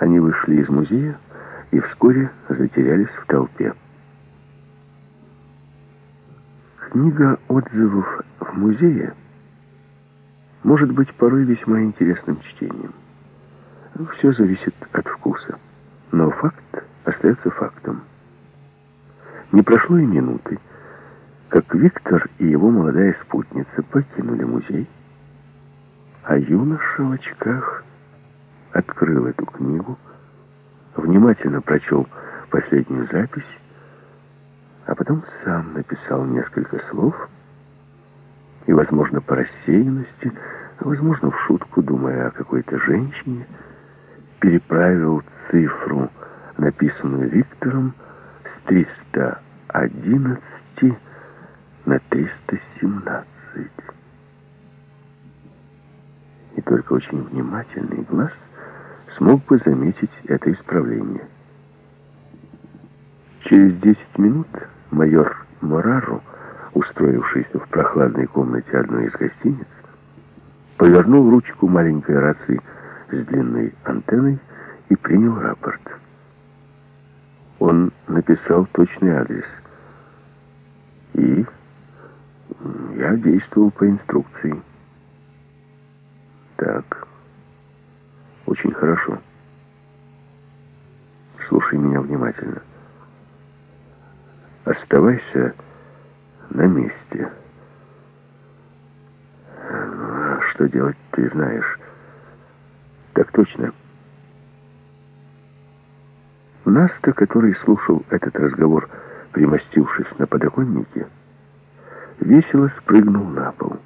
Они вышли из музея и вскоре затерялись в толпе. Книга отзывов в музее может быть порой весьма интересным чтением. Все зависит от вкуса. Но факт остается фактом. Не прошло и минуты, как Виктор и его молодая спутница покинули музей, а юноша в очках открыл эту книгу, внимательно прочел последнюю запись, а потом сам написал несколько слов и, возможно, по рассеянности, возможно, в шутку, думая о какой-то женщине, переправил цифру, написанную Виктором, с 311 на 317. И только очень внимательный глаз смог бы заметить это исправление. Через 10 минут майор Морару, устроившийся в прохладной комнате одной из гостиниц, повернул ручку маленькой рации с длинной антенной и принял рапорт. Он написал точный адрес. И я действовал по инструкции. Так. Очень хорошо. Слушай меня внимательно. Оставайся на месте. А что делать, ты знаешь. Так точно. Наста, который слушал этот разговор, примостившись на подоконнике, весело спрыгнул на пол.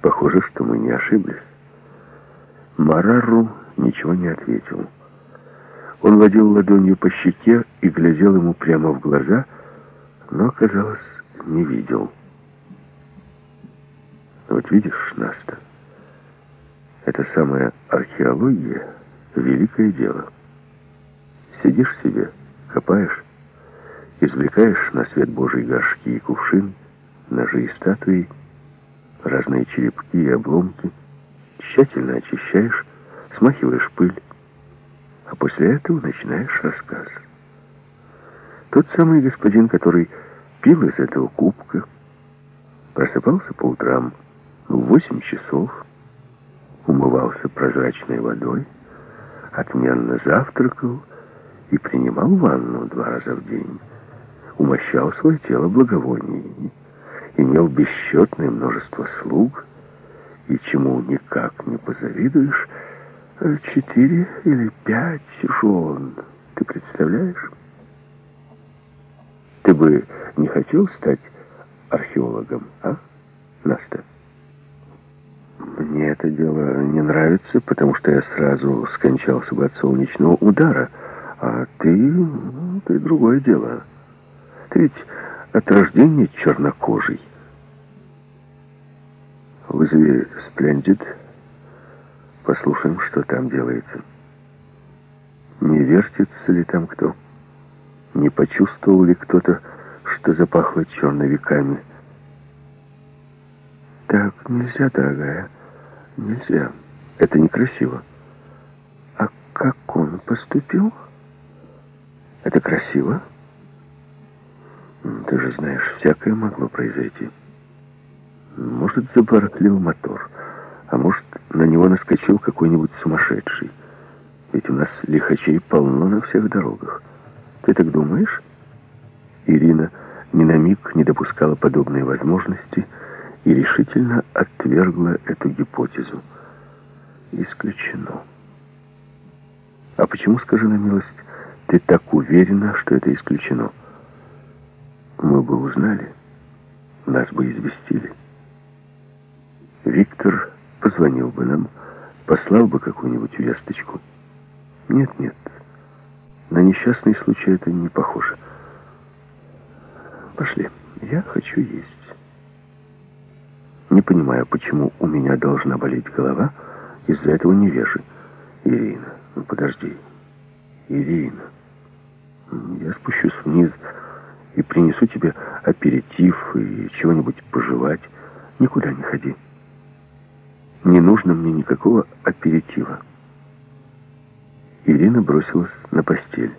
Похоже, что мы не ошиблись. Марару ничего не ответил. Он водил ладонью по щеке и глядел ему прямо в глаза, но, казалось, не видел. Вот видишь, Наста, это самая археология — великое дело. Сидишь себе, копаешь, извлекаешь на свет Божий горшки и кувшин, ножи и статуи, разные черепки и обломки, тщательно очищаешь, смахиваешь пыль, а после этого начинаешь рассказ. Тот самый господин, который пил из этого кубка, просыпался по утрам в восемь часов, умывался прозрачной водой, отменно завтракал и принимал ванну два раза в день, умощал свое тело благовониями, имел бесчетное множество слуг, и чему никак не позавидуешь, четыре или пять жен. Ты представляешь? Ты бы не хотел стать археологом, а, Наста? Мне это дело не нравится, потому что я сразу скончался бы от солнечного удара. А ты... ты другое дело. Ты ведь от рождения чернокожий. Вызови Сплендид. Послушаем, что там делается. Не вертится ли там кто? Не почувствовал ли кто-то, что запахло черновиками? Так нельзя, дорогая. Нельзя. Это некрасиво. А как он поступил? Это красиво? Ты же знаешь, всякое могло произойти. Может, забарахлил мотор, а может, на него наскочил какой-нибудь сумасшедший. Ведь у нас лихачей полно на всех дорогах. Ты так думаешь? Ирина ни на миг не допускала подобной возможности и решительно отвергла эту гипотезу. Исключено. А почему, скажи на милость, ты так уверена, что это исключено? Мы бы узнали, нас бы известили. Виктор позвонил бы нам, послал бы какую-нибудь весточку. Нет, нет, на несчастный случай это не похоже. Пошли, я хочу есть. Не понимаю, почему у меня должна болеть голова из-за этого невежи. Ирина, ну подожди. Ирина, я спущусь вниз и принесу тебе аперитив и чего-нибудь пожевать. Никуда не ходи. Не нужно мне никакого аперитива. Ирина бросилась на постель.